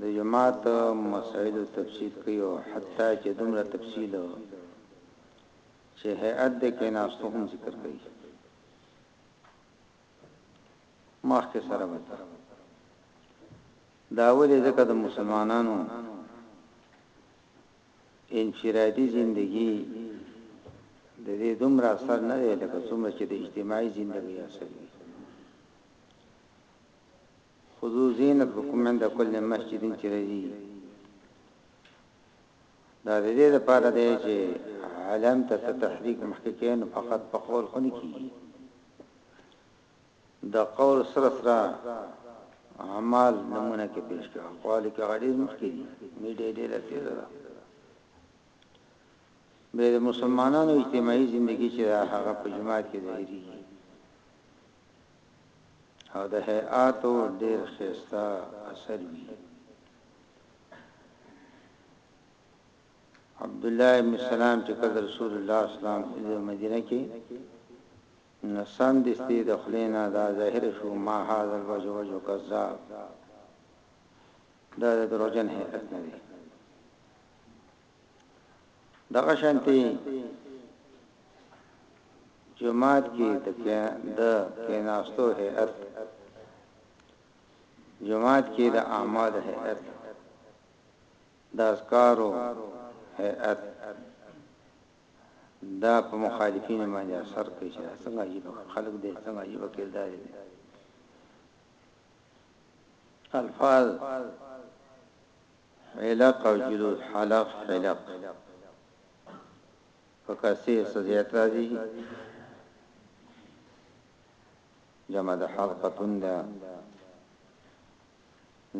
د جماعت مسایلو تفصیل کوي او حتی چې دومره تفصیل چې هیئت د کیناستو هم ذکر کوي مخکې سره وي دا ولې ځکه د مسلمانانو انفرادي زندگی د دې دومره اثر نه دی لکه څومره چې د اجتماعي زندگی اثر دی خذو زینتکم عند کل مسجد چې راځي دا د دې لپاره دی چې عالم ته تحریک محققین فقط په قول خوني کی د قول سره سره اعمال نمونه کې پیش کړه قول کې غړي مخکې دي میډیا دې لته ده به د مسلمانانو اجتماعي ژوندۍ چې هغه په جماعت کې ظاهري او د هیئاتو ډیر ښیسته اثر وی. عبدالله ابن سلام چې کله رسول الله اسلام د مدینه کې نسم دستی د خلینا دا ظاهر شو ما هاذ الوجه وجه کذاب دا د دروژن هیئت نه دی دغه شانتي جماعت کې د د کیناستو هيئت جماعت کې د اعمال هيئت د اذکارو هيئت دا په مخالفین باندې اثر کوي چې څنګه عجیب خلق دي څنګه عجیب کردار دي الفاظ حلق او جلود حلق حلق په کسې څه زیات راځي جمع د حلقتون ده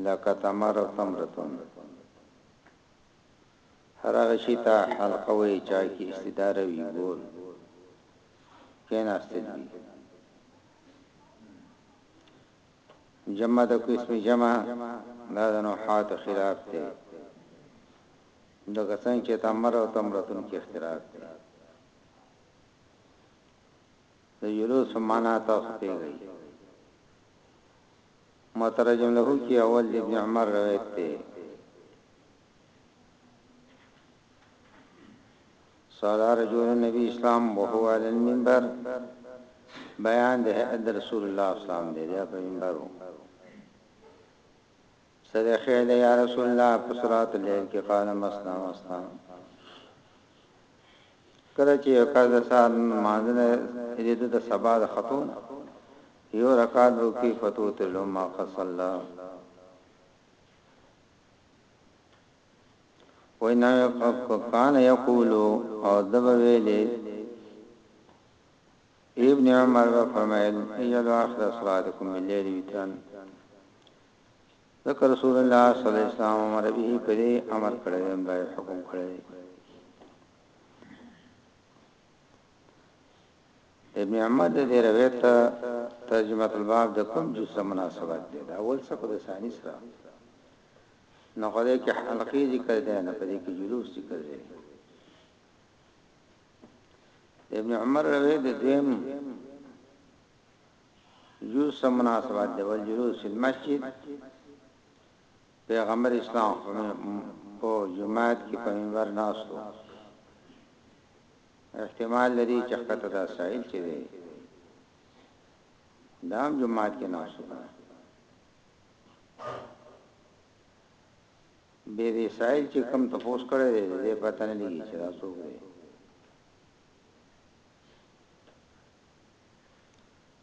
لکه تمر او تمرتون هر هغه شي ته حلقه وي چا کې استدار وي ګول کیناستل وي جمع د کو اسم جمع دا د نحاتو خلاف دی لکه څنګه چې تمر او تمرتون کې اختلاف دی د یلوس معنا تاسو پیږي مترجم له کې اول ابن عمر روایت دی سالار رجول النبی اسلام وهو علی المنبر بیان د هیئت د رسول الله اسلام دی بیا په منبر وو سره خیل یا رسول الله په صلات الليل کې قال مسنا مسنا کله چې یو کار د سار مانځنه دې د سبا د خطون یو رکعت وو کې فتو تلما قصلا وای نه وی کان یقول او ده به ویلی ابن عمر به فرمایل یلو اخر صلاتکم باللیل وترن ذکر رسول الله صلی الله علیه وسلم امر به پرې امر کړی دی به حکم کړی دی ابن عمر دې روایت ترجمه الباب د کوم جزء مناسبت دی دا اول څه په ثاني سره نو په دې کې حلقې ذکر دی نه په دې کې جلوس ذکر دی ابن عمر روي د دویم جلوس سره مناسبت دی ول جلوس په مسجد پیغمبر اسلام په جماعت کې په منبر ناستو احتمال لري چې خطه دا سائل چې دی دام جماعت کې ناستو بې دې سائل چې کم تپوس کړی دی دې پته نه لګي چې دا څوک دی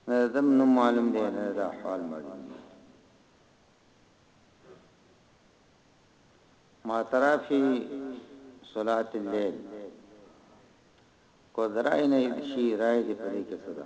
نه دم نو معلوم دی نه دا حال معلوم دی ما ترافی صلات الليل کو درای نه شي رائے دې پرې کې صدا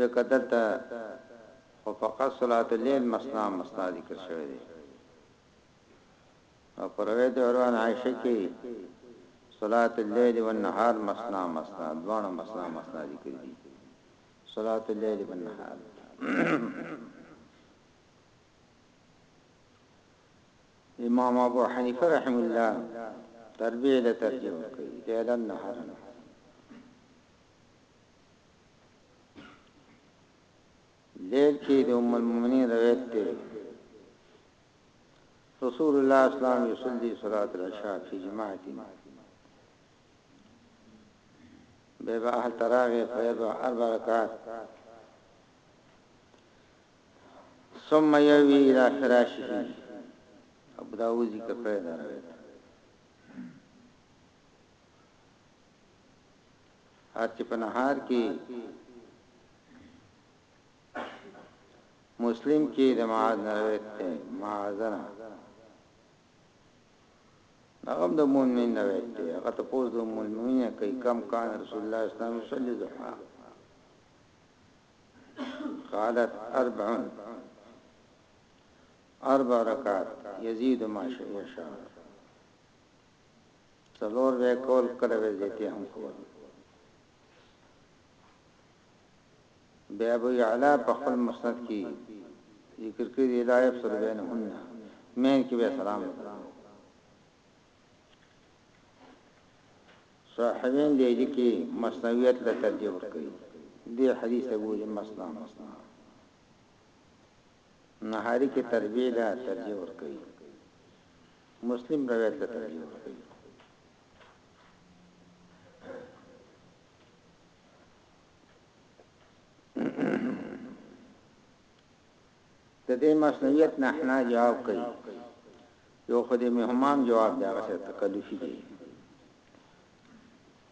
ځکه دلته خو فقط صلاة اللیل مثنی مثنی ذکر شوی دی او په روایت عروه عن عائشه کې صلاة اللیل والنهار مثنی مثنی دواړه مثنی مثنی ذکر دي صلاة اللیل والنهار امام ابو حنیفه رحم الله تربیه له ترجمه کوي لیل النهار لیل کې د ام المؤمنین روایت دی رسول الله اسلام یصلی صلات العشاء فی جماعت به به اهل تراغه فیض اربع رکعات ثم یوی الى فراشه ابو داوود ذکر کړی دا روایت هر چې په نهار کې مسلم کې د معاذ نه روایت ده معاذنا هغه د مؤمنین روایت ده هغه ته پوز د مؤمنین کوي کم کان رسول الله صلی الله علیه وسلم ضحا قالت اربع اربع رکعات یزيد ما شاء څلور به کول کله به زیتی هم کول بیا ابو یعلا په خپل مسند کې ذکر کړی دی لا یفصل بینهن مین کې به سلام صاحبین دی لیکي مسنویت له ترجیح ورکړي دی حدیث ابو مسنا مسنا نهاري کې تربیه له ترجیح ورکوي مسلم روایت له ترجیح ورکوي د دې مسنویت نه حنا جواب کوي یو خدای مهمام جواب دی هغه تکلفي دی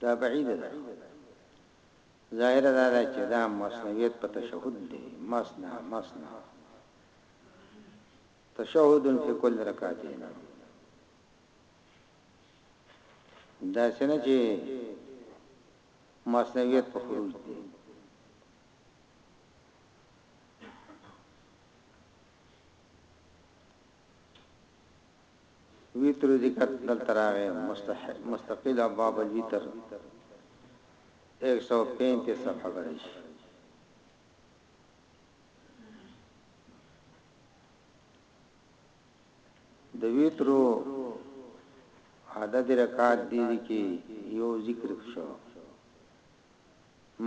دا بعيده ده خو ظاهره دا ده چې دا مثنويت په تشهد دی، مثنی مثنی تشهد فی کل رکعتین دا څنګه چې مصنویت په خروج دی وتر ذکر دلته راغی مستقل ابواب الوتر ایک سو پینتیس صفحه به راشي د وتر عدد رکعات دي کې یو ذکر شو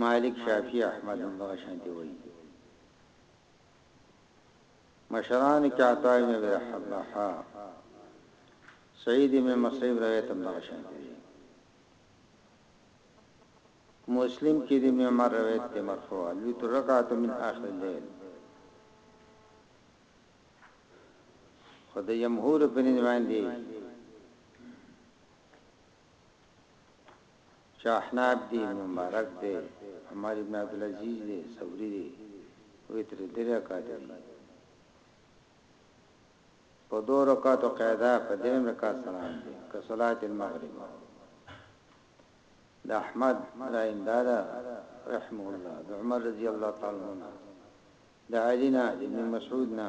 مالک شافعی احمد هم دغه شان دی وایي مشران کې عطاء ابن ابي رباح، سعيد ابن مسيب روایت هم دغه شان دی. مسلم کې د ابن عمر روایت دی مرفوع، الوتر رکعة من آخر الليل. خو د جمهور په نظر باندې چه احناف دی ابن مبارک دی عمر ابن عبدالعزیز دی ثوری دی وتر دری رکعات دی په دو رکعاتو قاعده په دریم رکعات سلام دی که صلات المغرب د احمد رايندار رحم الله د عمر رضی الله تعالی عنہ د علی نه ابن مسعود نه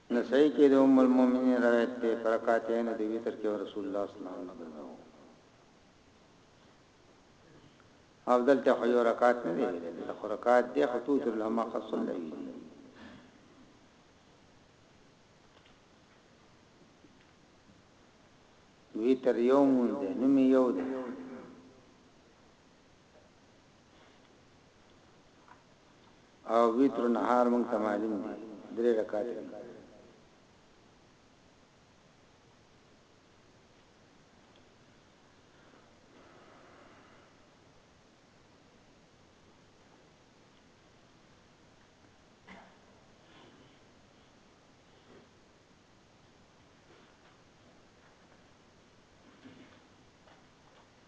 نسائی کې د ام المؤمنین روایت دی، په رکعتین د وتر کې به رسول الله صلی الله علیه وسلم لمونځ کاوه. او دلته خو یو رکعت نه دی ویل، دلته خو رکعت دی خو توتر له ما قد صلی ویل. وی تر یو مونږ دی نو می یو دی. او وتر نهار مونږ ته معلوم دي درې رکعات دي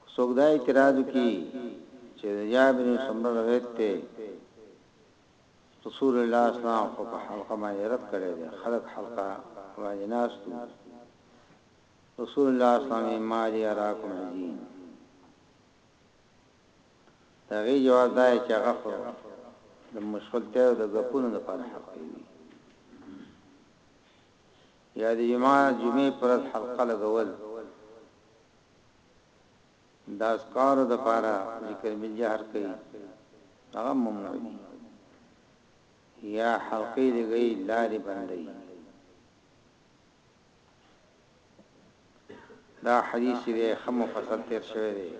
که څوک دا اعتراض وکړي چې د جابر بن سمره روایت ته رسول الله صلی الله علیه وسلم په حلقه باندې رد کړی دی خلق حلقه باندې ناشتو رسول الله صلی الله علیه وسلم مالی اراکم عزین دغه جواب دای چې هغه خو د مشغولته او د غپونو لپاره حق دی یا د جمعه جمعې په ورځ حلقه لګول د اذکارو د پاره ذکر بالجهر کوي هغه ممنوع دي یا حلقې لګي لارې بندي دا حدیث دی خمو فصل تیر شوی دی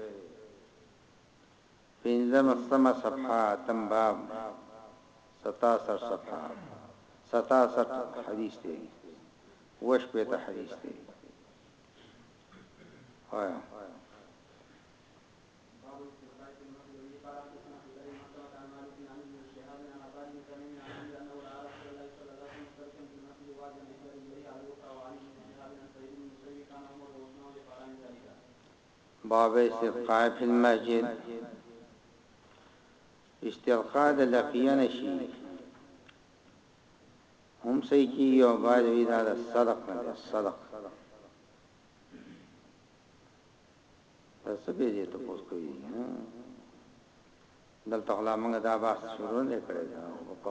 پنځمه صفحه اتم باب ستاسټ صفحه ستاسټ حديث دی اووه شپېته حديث دی وايه بابی صیب قائم فی المسجد استلقاء د لقیه نه شی هم صحیح کیږی او باید وی دا د صدق نه دی صدق دا څه به دې ته پوس کوي دلته غلا موږ دا بحث شروع نه کړی دا په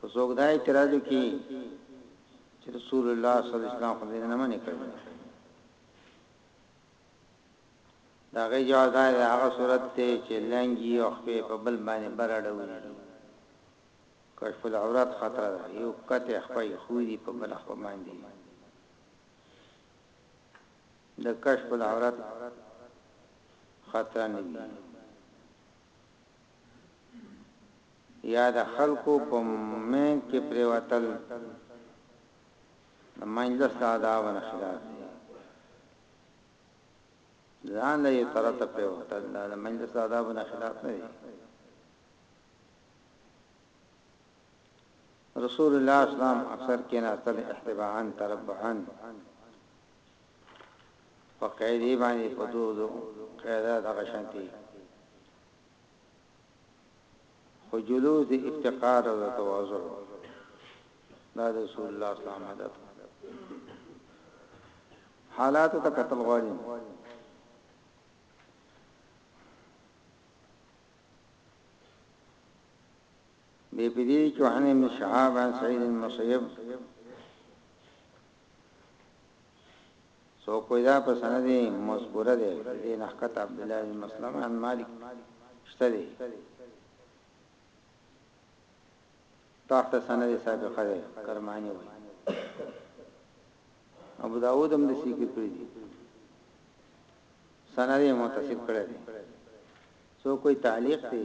خو څوک دا اعتراض وکړي چې رسول الله صلی الله علیه وسلم خو دې نه منې کړی دا غي جواب دا دی هغه صورت ته چې لنګي او خپې په بل باندې براډوي کشف العورات خطر ده یو کته خپې خوري په بل خپې باندې د کشف العورات خطر نه دی یا د خلکو په مینځ کې پریوتل د مجلس د آدابو نه خلاف دي. ځان له یو تره ته پریوتل دا د مجلس د آدابو نه خلاف نه دي. رسول الله اسلام اکثر کې ناستل احتباعا تربعا په قاعده باندې په دوه دوه قاعده دغه شانتي خو جلوس د افتقار او د تواضع دا د رسول الله صلی الله علیه وسلم حالات ته قتل غواړي بی پی دی چو عن ابن شهاب عن سعید المصیب څوک وایي دا په سند مذکوره دی د دې نه ښکته عبدالله بن مسلمه عن مالک شته دی تحت سند سابقه دی کرمانی وایي ابو داود هم د ذکر کړی دی سند یې متصل کړی دی سو کوئی تعلیق دی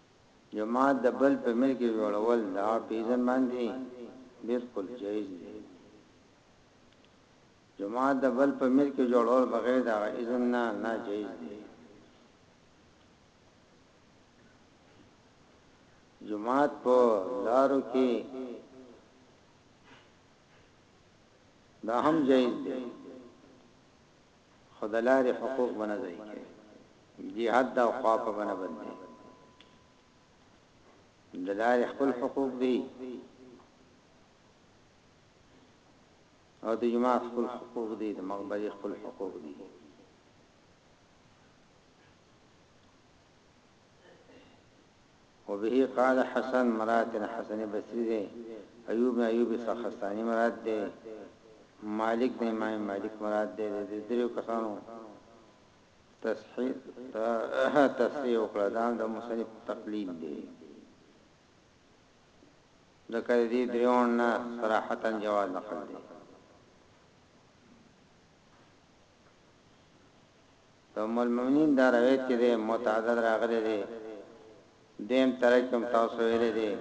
جماعت د بل په ملک جوړول د هغه په اذن باندې بلکل جائز دي. جماعت د بل په ملک جوړول بغیر د هغه اذن نه ناجائز دي. جماعت په لارو کې دا هم جائز دي. خو د لارې حقوق به نه ځای کوي جهاد دا خوا په بنه بدلي د لارې خپل حقوق دي او د جماعت خپل حقوق دي د مغبري خپل حقوق دي وبه قال حسن مراد تن حسن بصری دی ایوب نه ایوب سخستانی مراد دی مالک نه امام مالک مراد دی د دریو کسانو تصحیح تصحیح وکړه دا د مصنف تقلید دی د کړي دریون نه صراحتا جواز نقل دی د ام المؤمنین دا روایت چې دی متعدد راغلی دی دویم تره کې هم تاسو ویلی دی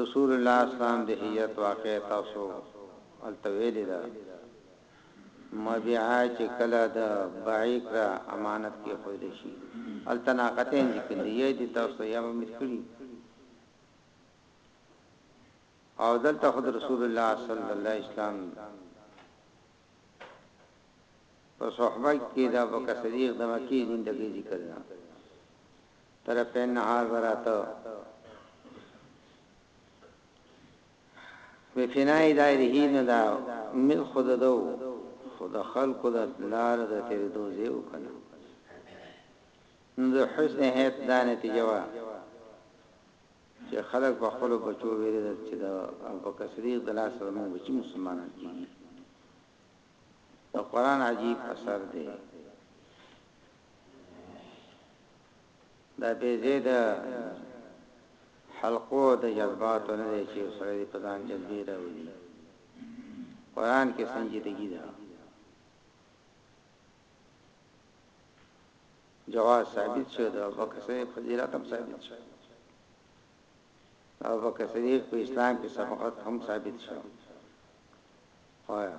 رسول الله اسلام د هیئت واقع تاسو التویل دا مبيعا چې کله د بعیق را امانت کې خو دې شي التناقتین ذکر دی یی تاسو یې مې کړی او دلته خو د رسول الله صلی الله اسلام په صحبت کې د ابوبکر صدیق د مکی زندګی ذکر ده تر په نهار براته په فنای دایره نه دا مل خود دو خود خلق د لار د تیر دوزه وکنه نو حسن هیت دا نتیجه وا چه خلک په خپلو بچو ویریدل چه د ابوبکر صدیق د لاسه زموږ بچی مسلمانان کیږی د قران عجیب اثر دی دا به زید حلقو د جذبات نه دی چې سره په ځان جذبې راوړي قران کې سنجیدګي ده جواز ثابت شو د ابوبکر صدیق فضیلت هم ثابت شو او ابوبکر صدیق په اسلام کې سبقت هم ثابت شو وایا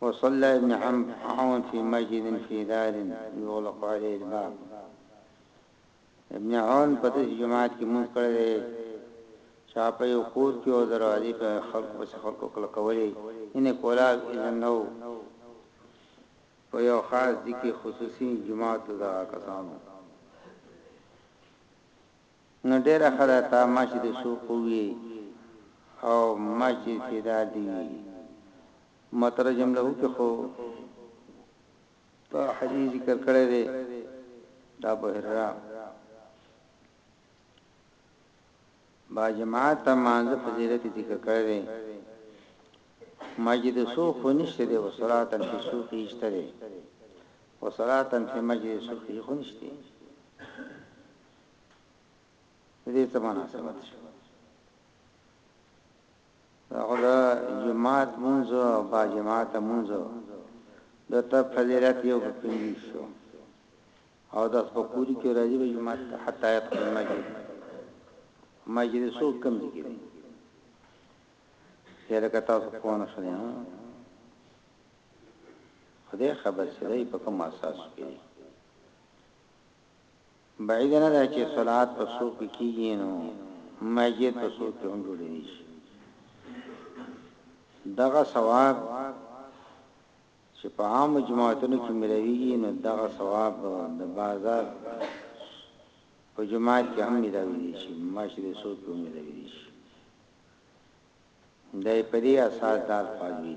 وصلى ابن عون في مسجد في دار يغلق عليه الباب ابن عون په داسې جماعت کې مونږ کړی دی چا په یو کور کې او دروازې په خلکو پسې خلکو کله کولې ان کولاو اذن نو په یو خاص ځکه خصوصي جماعت دا کسانو نو ډیره ښه ده تا ماشي د شو قوي او ماشي فدا دی وی مترجم له کې خو په حدیث ذکر کړی دی دا په هررا با جماعت ته مانځ فضیلت ذکر کړی دی ماجد سو خو نشته دی وصلات فی سوق اشته دی وصلات فی مجلس سوق خو نشته دې ته مناسبت شو هغه جماعت مونږ با جماعت مونږ د ته فضیلت یو پنځه شو او د فقوري کې راځي به جماعت حتی يدخل المسجد مسجد سو کم دي کې یاره کتا څه په نه شنه خدای خبر سره په کوم اساس کې بعيده نه ده چې صلات په صوف کې کيږي نو مسجد په صوف کې هم جوړيدی شي دغه ثواب چې په عام جماعتونو کې ملويږي نو دغه ثواب د بازار په جماعت کې هم ملويږي شي مسجد صوف کې هم ملويږي شي دای په دې اساس دار فاضلی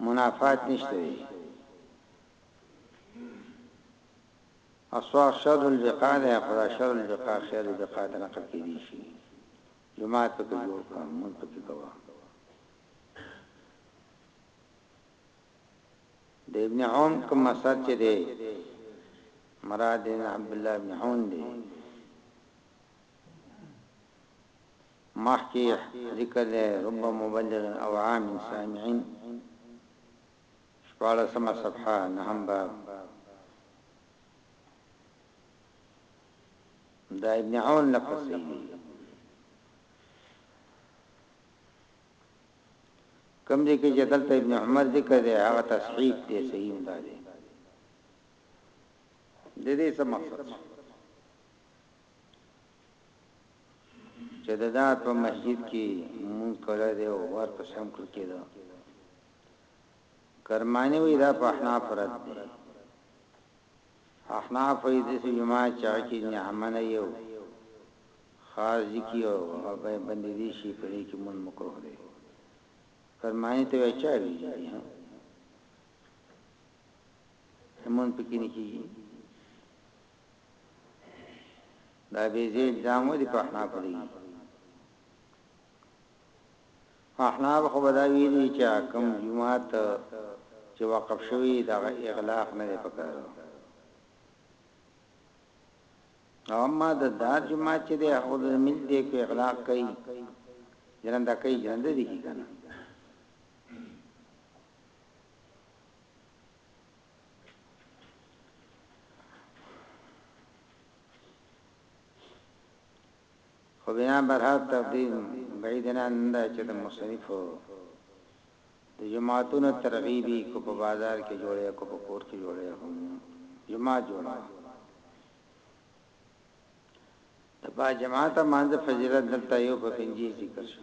منافات نشته دی اسواق شر البقاع ده خو دا شر البقاع خیر البقاع ته نقل کېدی شي جماعت پکې جوړ کړه مونږ پکې کوه د ابن عون کوم مسد چې دی مراد ابن عبد الله ابن عون دی مخکي ذکر دی رب مبلغ او عام سامعين شپاړسمه صفحه نهم باب دا ابن عون لفظ صحیح دی کم دی کې چې دلته ابن عمر ذکر دی هغه تصحیح دی صحیح هم دی د دې څه مقصد چې د ده په مسجد کې مونږ کړی دی او ور په سم کړ کېده کرمانی وی دا په احناف رد دی احناف وی دسی جماع چا کی نعمن یو خاص ذکی او هغه بندی دی شي په دې کې مون مکروه دی کرمانی ته چا وی همون پکې نه کیږي دا بې ځای الزام ولې په احنافو لګي احناف خو به دا ویلي چې کوم جماعت چې وقف شوی دا اغلاق نه دی پکار او اما د دار جماعت چې د خود مل دی کو اغلاق کوي ژرنده کوي ژرنده دي کی کنه خو بنا بر هر تقدیم بعید نه ده چې د مصنف د جماعتونو ترغیبی کو په بازار کې جوړه کو په کور کې جوړه هم جماعت جوړه د با جماعت مانځ فضیلت دلته یو په پنځه ذکر شو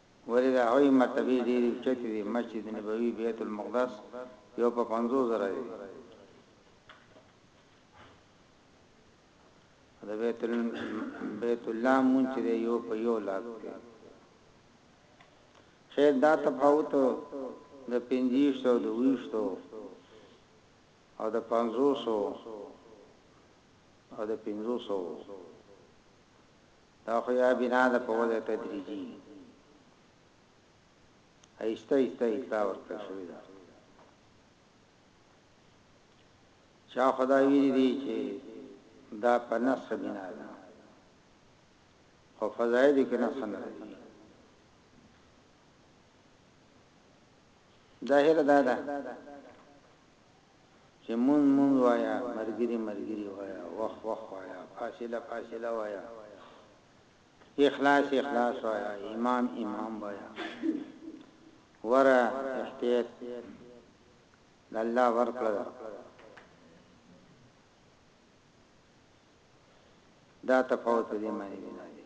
ولې د هغوی مرتبې ډېرې اوچتې دي، مسجد نبوي، بیت المقدس یو په پنځوس زره دی او د بیت بیت الله مونږ چې یو په یو لاک دی خیر دا تفاوت د 25 او د 20 او د 50 او د 500 دا خو يا بنا ده په وضع تدريجي اهسته اهسته اطلاع ورکړل شوې ده چا خدا ویری دی چې دا په نسخ بنا ده خو فضائل کې نسخ نه راځي ظاهر دا ده چه مونځ مونځ وايه مرګري مرګري وايه وخ وخ وايه فاصله فاصله وايه اخلاص اخلاص وايه امام امام وايه وره احتياط د الله ورکړه ده دا تفاوت دې معنی نه دی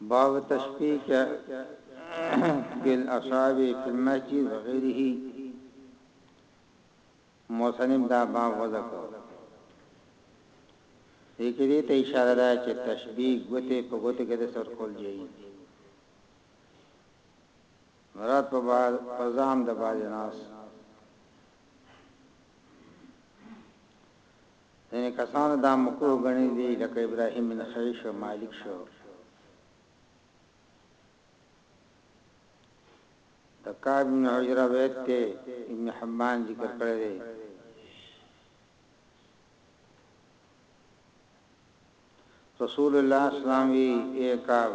باب التشبیک بالاصابع فی المسجد وغیره مصنف دا باب وضع کړ دغه دې ته اشاره ده چې تشبیه غوته په غوته کې د سر کول جاي مراد په بعد فزام د باج ناس ځینې کسانو دا مکروه ګڼلي دي لکه ابراهیم بن خی شو مالک شو د کعب بن عجره ویت ته ابن حبان ذکر کړی دی رسول الله اسلام وی اے کعب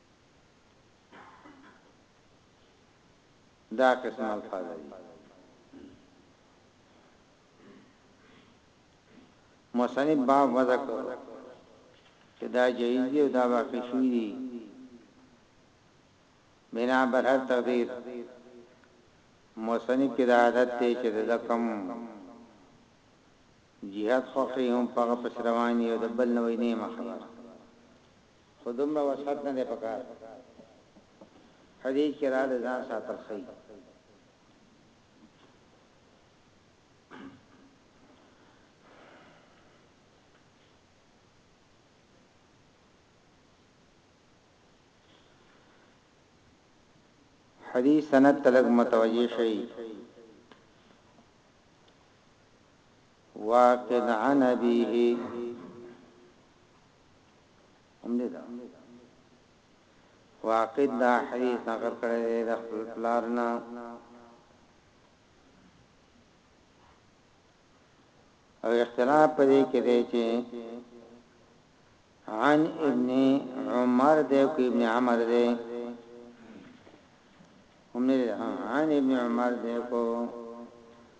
دا قسم الفاظ دي مصنف باب وضع کړو چې دا جایز دی او دا واقع شوی دی بنا بر هر تقدیر مصنف کې دا عادت دی چې دا کم جهاد خوخي هم په پس رواني او د بل نوې نه مخبر خو دومره وسعت نه دی پکار حدیث کې راغلي ځان ساتل ښه حدیث سند تلګ متوجه شي واقد عن ابيه همدې ده واقد دا حدیث نقل کړی دی د خپل پلار نه او اختلاف پدې کې دی چې عن ابن عمر دی او ابن عمر دی همدې عن ابن عمر دی کو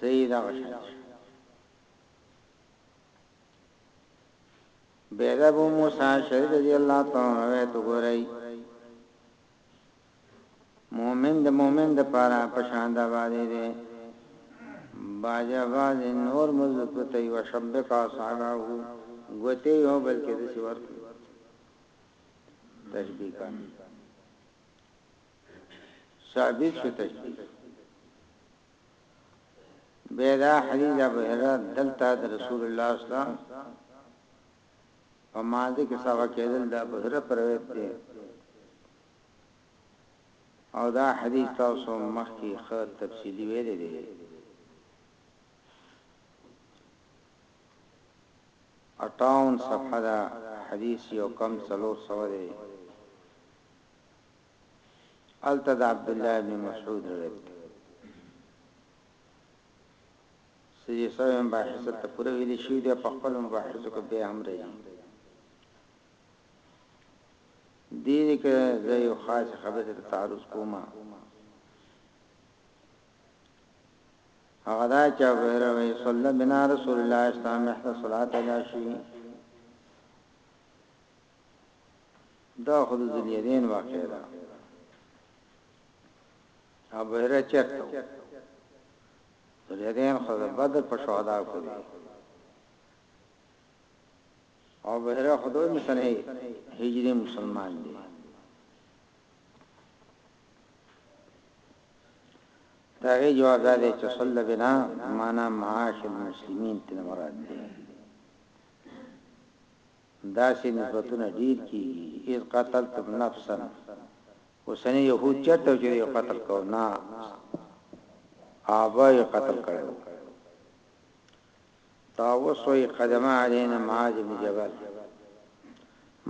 صحیح دا شان بيد ابو موسی شهید رضی الله تعالی عنہ تو ګورای مومن د مومن د پاره پشان دا باندې دی باجا باز نور مزد پته یو شبک اصحابه غوته یو بلکې د سیور تشبیه کوي ثابت شو ته بیدا حدیث ابو هرره دلته د رسول الله اسلام په ماده کې سوا کېدل د ابو هرره پر روایت دی او دا حدیث تاسو مخکې خه تفصیلی ویل دی اټاون صفحه دا حدیث یو کم سلور سو دی هلته د عبدالله ابن مسعود روایت دی. سجی سوی مباحث دلته پوره ویلی شوی دی او په خپل مباحثو کې بیا هم راځي. دې دې کې زه یو خاص خبرې ته تعرض کوم هغه دا چې ویره وی صلی بنا رسول الله اسلام احد صلات العشی دا خو د ذلیدین واقعه ده ابو هريره چرته ذلیدین خو د بدر په شهدا کې دي او ابو هريره خو دوی مثلا هجری مسلمان دي دا غي جواب ده چې صلی بنا معنا معاش المسلمین تل مراد دي داسې نسبتونه ډېر کېږي، اذ قتلتم نفسا، اوسني یهود چېرته وو چې دوی یې قتل کاوه؟ نه، آباء یې قتل کړی وو. طاووس وايي، قدم علینا معاذ بن جبل،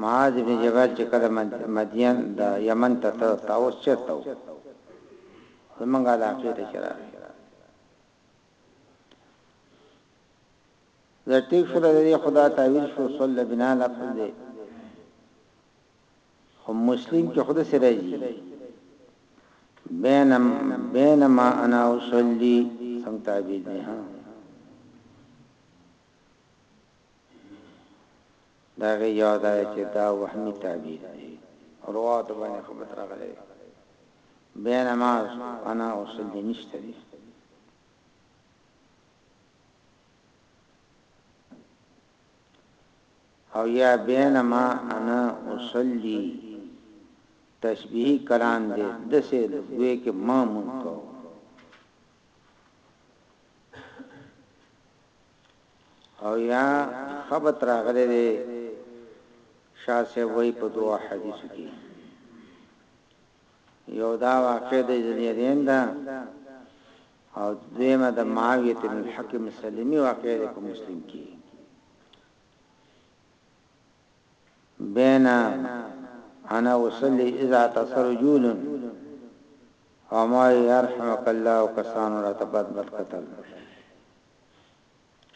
معاذ بن جبل چې کله مدین، د یمن، ته تلو، طاووس چېرته وو؟ زموږ علاقې ته چې راغی. زه ټيک شو له دې خو دا تاويل شو صلّ بنا لفظ دی خو مسلم کې خود سره راځي بینم بینما انا اصلي څنګه تعبیر دی ها دا غي یاد آیا چې دا وهمي تعبیر دی روات باندې خبر راغلی بینما انا اصلي نشته دی او یا بینما انا اصلی تشبیهی کلام دی دسه لګوی کې ما مونږ کو او یا خبت راغله دی شاسه وای په دوه حدیث کې یو دا واقعه د ذنیرین ده او دویمه د معاویه بن الحکم سلمی واقعه ده په مسلم کې بینا انا وصلی اذا تسرجول فما يرحمك الله کسان را تبد بد قتل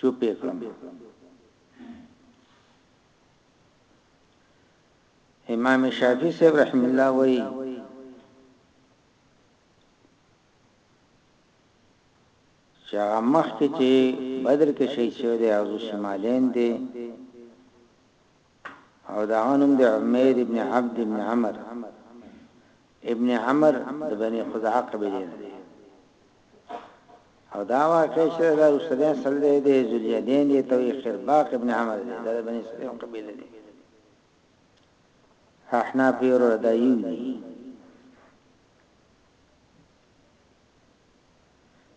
چوپ کړم امام شافعی صاحب رحمه الله وایي چې هغه مخ کې چې بدر کې شهید شوی دی او شمالین دی او دا انم د عمیر ابن عبد ابن عمر ابن عمر د بنی خزاعه قبیله دی او دا واقع چې دا رسولین صلی الله علیه دی ذلیدین دی توي خرباق ابن عمر دی د بنی سلیم قبیله دی ححناف دی وروره دا یو دی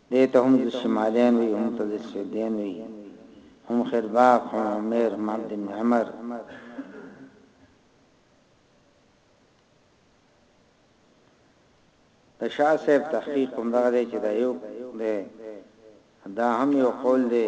دی ته هم زشمالین وی هم ته زسویدین وی هم خیرباق هم عمیر هم عبد ابن عمر د شاه صاحب تحقیق هم دغه دی چې دا یو دی دا هم یو قول دی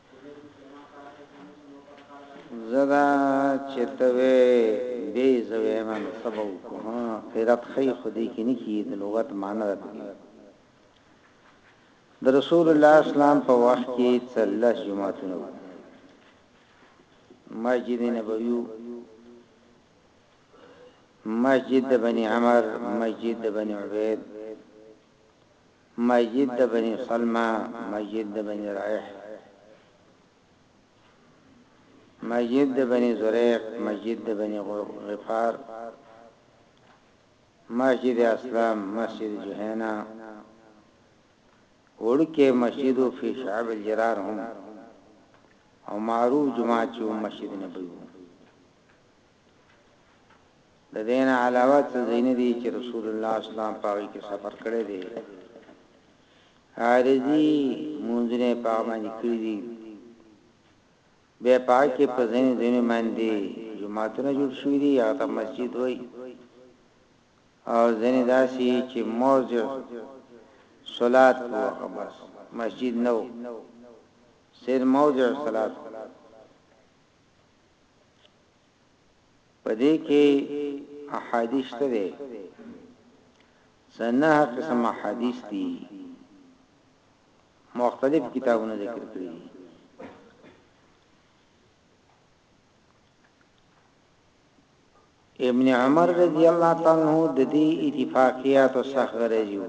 زدا چې ته وې به زوې من سبو کوه قرات خې خدي کې نه کې د لغت معنی ده د رسول الله اسلام په وخت کې څلث جمعهونه مسجد نبوي مسجد بني عمر مسجد بني عبيد مسجد د بني سلمه مسجد د بني رائح مسجد د بني زريق مسجد د بني غفار مسجد اسلام مسجد جهينه وړکه مسجد فی شعب الجرار هم او معروف جماعت چې مسجد نبوي د دې نه علاوه څه ځايونه دي چې رسول الله صلی الله علیه وسلم په هغوی کې سفر کړی دی، عارضي لمونځونه یې په هغه باندې کړي دي، بیا په هغه کې په ځینو ځایونو باندې جوماتونه جوړ شوي دي، هغه ته مسجد وایي او ځینې داسې چې موضع صلات وو هغه بس مسجد نه وو، صرف موضع صلات وو. په دې کې احادیث شته دي سنه قسم احادیث دي مختلف کتابونه ذکر کړی دي ابن عمر رضی الله تعالی عنه ددی اتفاقیاتو څخه غرض یو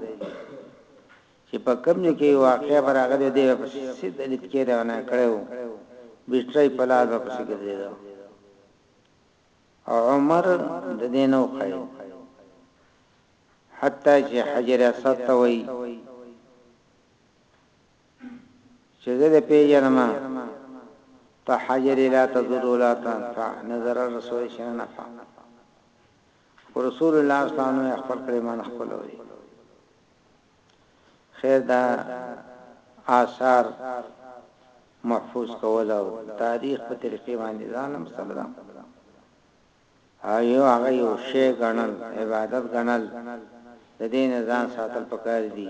چی په کوم ځای کی واقعه براغلی دی په څه دلیل کی دا نه کړو بیټری په لاس په څه ګرځیدو او عمر د دینو خیر حتی چې حجر اسد ته وای چې زه دې پېژنم ته حجرې لا تضر ولا تنفع نه ضرر رسولی شي نه نفع خو رسول الله صلی الله علیه وسلم خپل کړي مان خپلوي خیر دا آثار محفوظ کول او تاریخ په طریقې باندې ځانم سلام ایو هغه یو شی غنل عبادت غنل د دین ځان ساتل پکار دي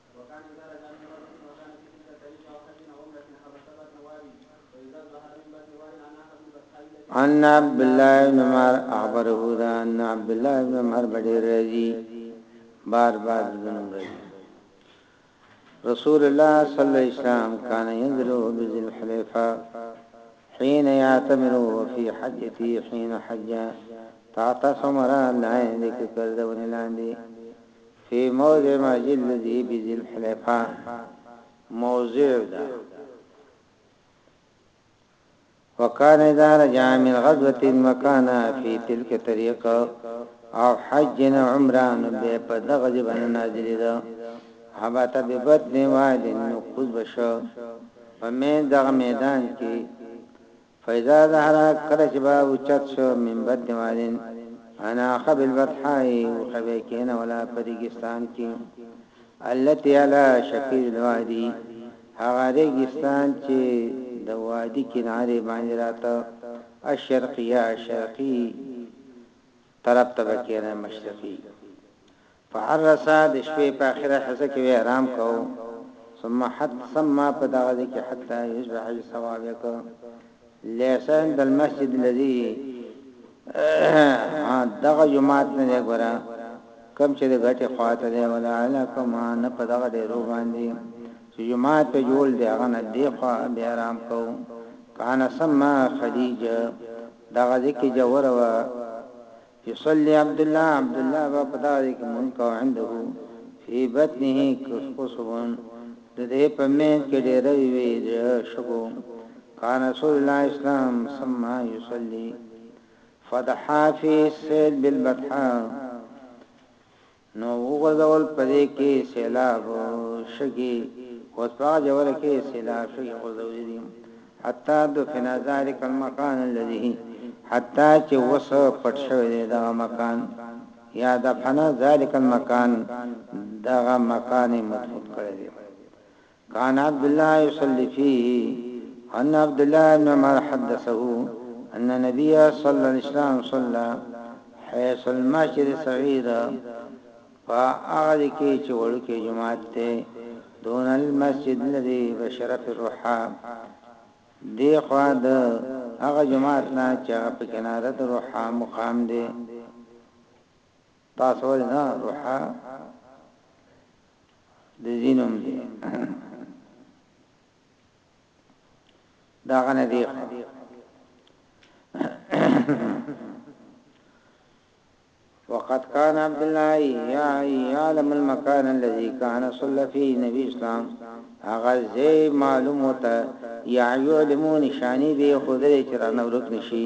عن عبد الله بن عمر اخبره ان عبد الله بن عمر بدر رضي بار بار بن رضي رسول الله صلى الله عليه وسلم كان ينزل بذي الحليفة حين يعتمر في حجته حين حج تعطى سمراء العين ذكر كردون الاندي فی موضع مسجد لذی بی ذی الحلیفه موضع ده وکان اذا رجع من غزوه وکان فی تلک طریق او حج و عمره نو به په دغه ځای باندې نازل ده حبات ببطن واد نو کوز بشو په مې دغه میدان کې فاذا ظهر کله چې به اوچت شو من بطن وادن اناخ بالبطحاء وخه به کینه ولا په ریګستان کې التي على شفير الوادي هغه ریګستان چې د وادي کناره باندې راته الشرقيه شرقي طرف ته به کېنم مشرفي په هر رسا د شپې په اخره حصه کې به ارام کوو ثم حت ثم په دغه ځای کې حتی یصبح الصوابق ليس عند المسجد الذي دغه جماعت نه دی ګره کم چې د غټي خواته دی ولا علاکم نه په دغه دی رو باندې چې جماعت په جوړ دی هغه نه دی خو به آرام کو کان سما خدیجه دغه ځای کې جوره وه. يصلي عبدالله عبدالله به په دغه ځای کې لمونځ کاوه عنده فی بطنه کسکسب د دې په مېز کې ډېری وي د شګو کان رسول الله اسلام سما يصلي فدحا فی السيل بالبطحا نو وغورځول په دې کې سیلاب شګې اوس په هغه جوره کې سیلاب شګې غورځولې دي حتی دفنا ذالک المکان الذي حتی چې وس پټ شوی دی دا مکان یا دفنا ذالک المکان دغه مکان مضبوط کړی دی کان عبدالله يصلي فيه ان عبدالله ابن عمر حدثه ان نبي صلي الله عليه وسلم صلي حيث المسجد الصغير په اغد کې چې وړوکی جماعت ته دون المسجد الذي بشرف الروحا دی خوا د هغه جماعت نه چې هغه په کناره د روحا مقام دی تاسو ولې نه روحا د دینوم دی دا غنه دی وقد كان عبد الله يعلم المكان الذي كان صلى فيه نبي اسلام هغه زي معلوم وته يعلمون شاني به خدای چې رانه ورک نشي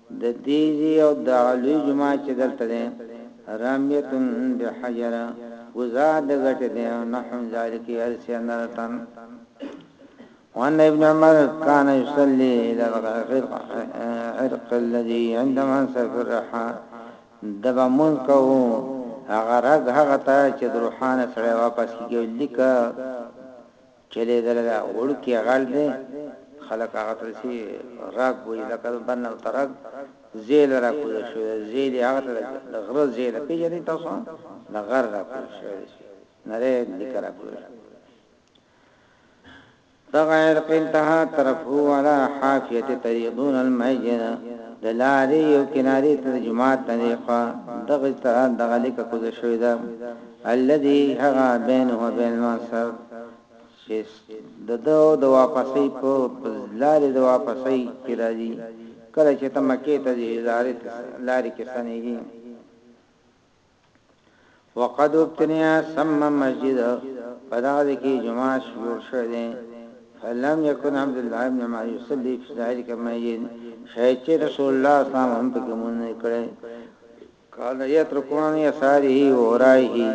د تیزی او د علوی جومات چه دلته دی رامیت بحجر وزا د ګټی دی او نحو ذالک هر څه نرتن وان ابن عمر کان یصلی الى العرق الذي عند منصف الرحا دبا مون کو هغه رګ هغه ته چې د روحانه سره واپس کیږي لیکه چلیدل دا وړوکی غل دی خلک هغه ته سی راګ وی لکه بنه ترګ زیل را کوی شو زیل هغه ته د غره زیل پیژنې تاسو د غر را کوی شو نره ذکر را کوی تغیر قنتها طرفه ولا حافیت طریقون المجن دلاری یو کناری تر جماعت طریقه دغه طرح دغه لیکه کوزه شوی ده الذي هغه بينه وبين المنصب چه دده او د واپسۍ په لارې د واپسۍ کی راځي کله چه ته مکې ته ځې لارې کې ستنېږي وقد ابتنيا ثم مسجد پدغه کې جمعه شروع شوه دي فلم يكن عبد الله بن ما يصلي في ذلك المسجد شاید چې رسول الله صلی الله علیه وسلم په کومه کړه کان یترکون یساره ورایه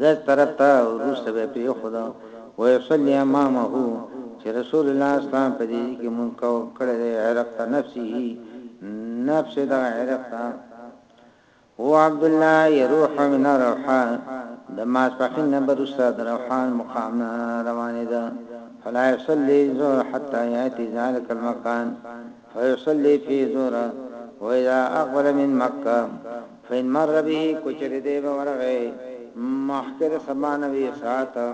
ګس طرف ته روسته به پری خدا ويصلي امامه چې رسول الله اسلام په دې کې مونږ کو کړه دې عرق نفسه نفس دا عرق تا هو عبد الله يروح من روحا د ماس پخین نمبر استاد روحان مقام روانه ده فلا يصلي حتى ياتي ذلك المكان فيصلي في زور وإذا أقبل من مكة فإن مر به كچر ديب ورغي محكر سبا نبي ساعتا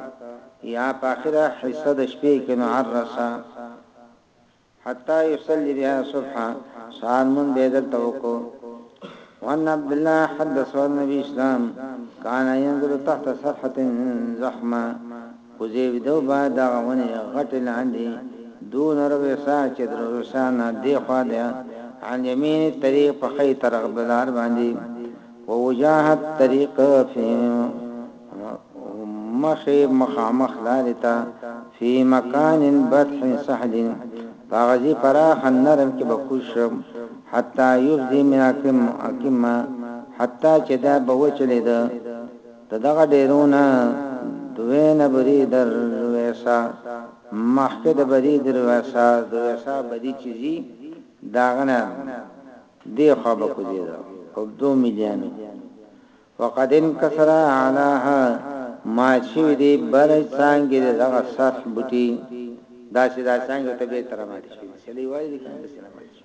یا پاخره حصه د شپې کې نو عرسا حتا يصلي بها صبحا سان من بيدل توکو وان عبد الله حدث النبي اسلام كان ينزل تحت صفحه زحمه خو زېږدو به دغه ونې غټې لاندې دون رویسا چې د رویسا نه دې خوا د عن یمین الطریق په ښی طرف د لار باندې په وجاه الطریق فی مخې مخامخ لارې ته فی مکان بطح سهل په غزی پراخ نرم کې به کوش شم حتی یفضی من اکم اکمه حتی چې دا به وچلې ده د دغه ډېرو نه دوې نه بري در رويسا مخکې د بري در رويسا دويسا بري چې زي داغه نه دې خوا به کوزې ده او دو مليانو وقد انکسرا علاها مات شوی دی برج څانګې د دغه سرح بوټي دا چې دا څانګې ته به تر مات شي سړي وایي د کانګرس نه مات شي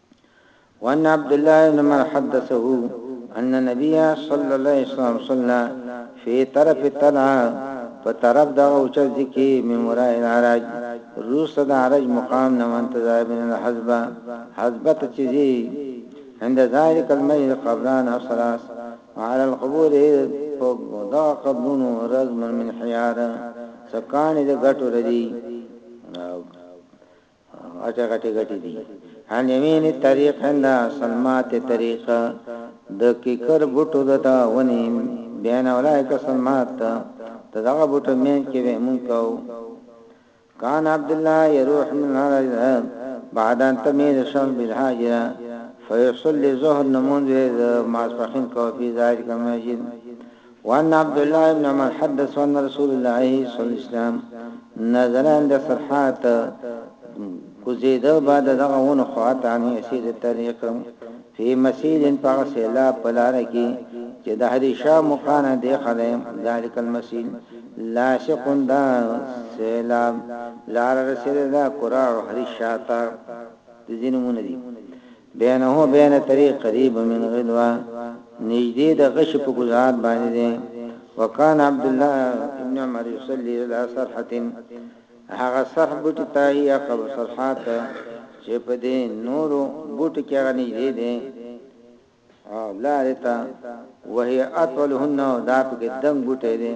وان عبد الله بن عمر حدثه ان نبی صلی الله علیه وسلم صلی فی طرف طلع په طرف دا او چل ذکی من وراء العرج روس د عرج مقام نه منتظر بن الحزبه حزبه تجزی عند ذلك المجد قبران او ثلاث وعلى القبور په دا قبرونو رزم من حیار سکان د غټو ردی اچا غټي غټي دي ان یمین طریق هند سلمات طریق د کیکر بوټو دتا ونی بین اولایک سلمات تدغه بوټو مین کې به مونږ کو کان عبد الله يروح من هذا بعد ان تميل شمس بالهاجره فيصلي ظهر نمونځ ما سپخین کو په ذالک مسجد وان عبدالله ابن عمر حدث ان رسول الله صلی الله علیه وسلم نزل عند صرحات کوزیده بعد دغه ون خواته ان یسیر طریق فی مسیل پاغ سیلا پلار کی چې د هری شاه مکان دی خله ذالک المسیل لا شقن دا سیلا لار رسید دا قرار هری شاه تا دینمون دی بینه و بین الطریق قریب من غدوه نږدې د غش په ګذات باندې دی وکان عبد الله ابن عمر يصلي الى صرحه هغه صرح بوټي ته یا قبر صرحات چې په دې نورو بوټو کې هغه نږدې دی او لارتا وهي اطولهن او دا په دنګ بوټي دی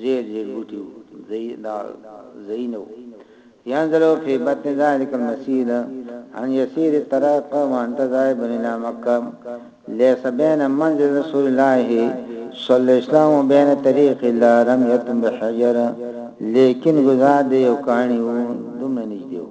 زېر زېر بوټي وو، ځای دا ځای نه وو. ينزل في بطن ذلك المسيل عن يسير الطريق وانت ذاهب الى مکة ليس بين منزل رسول الله صلی الله علیه وسلم و بين طريق الا رمية بحجر ليکن ګذار د يو کاڼي وو دومره نږدې وو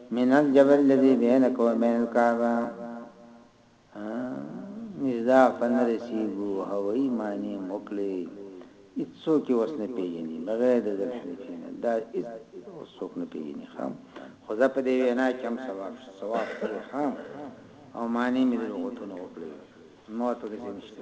من الجبل الذي بينك وبين الكعبه مصداق ته نه رسیږو هوایی معنی موکلی اڅو کې وس نه پیژني بغیر د ذل حنیفی نه دا اڅ وسوک نه پیژني خام خو زه په دې وینا کې هم ثواب ثواب کوي خام او معنی مې د لغتونو وکړي نو ته کې نشته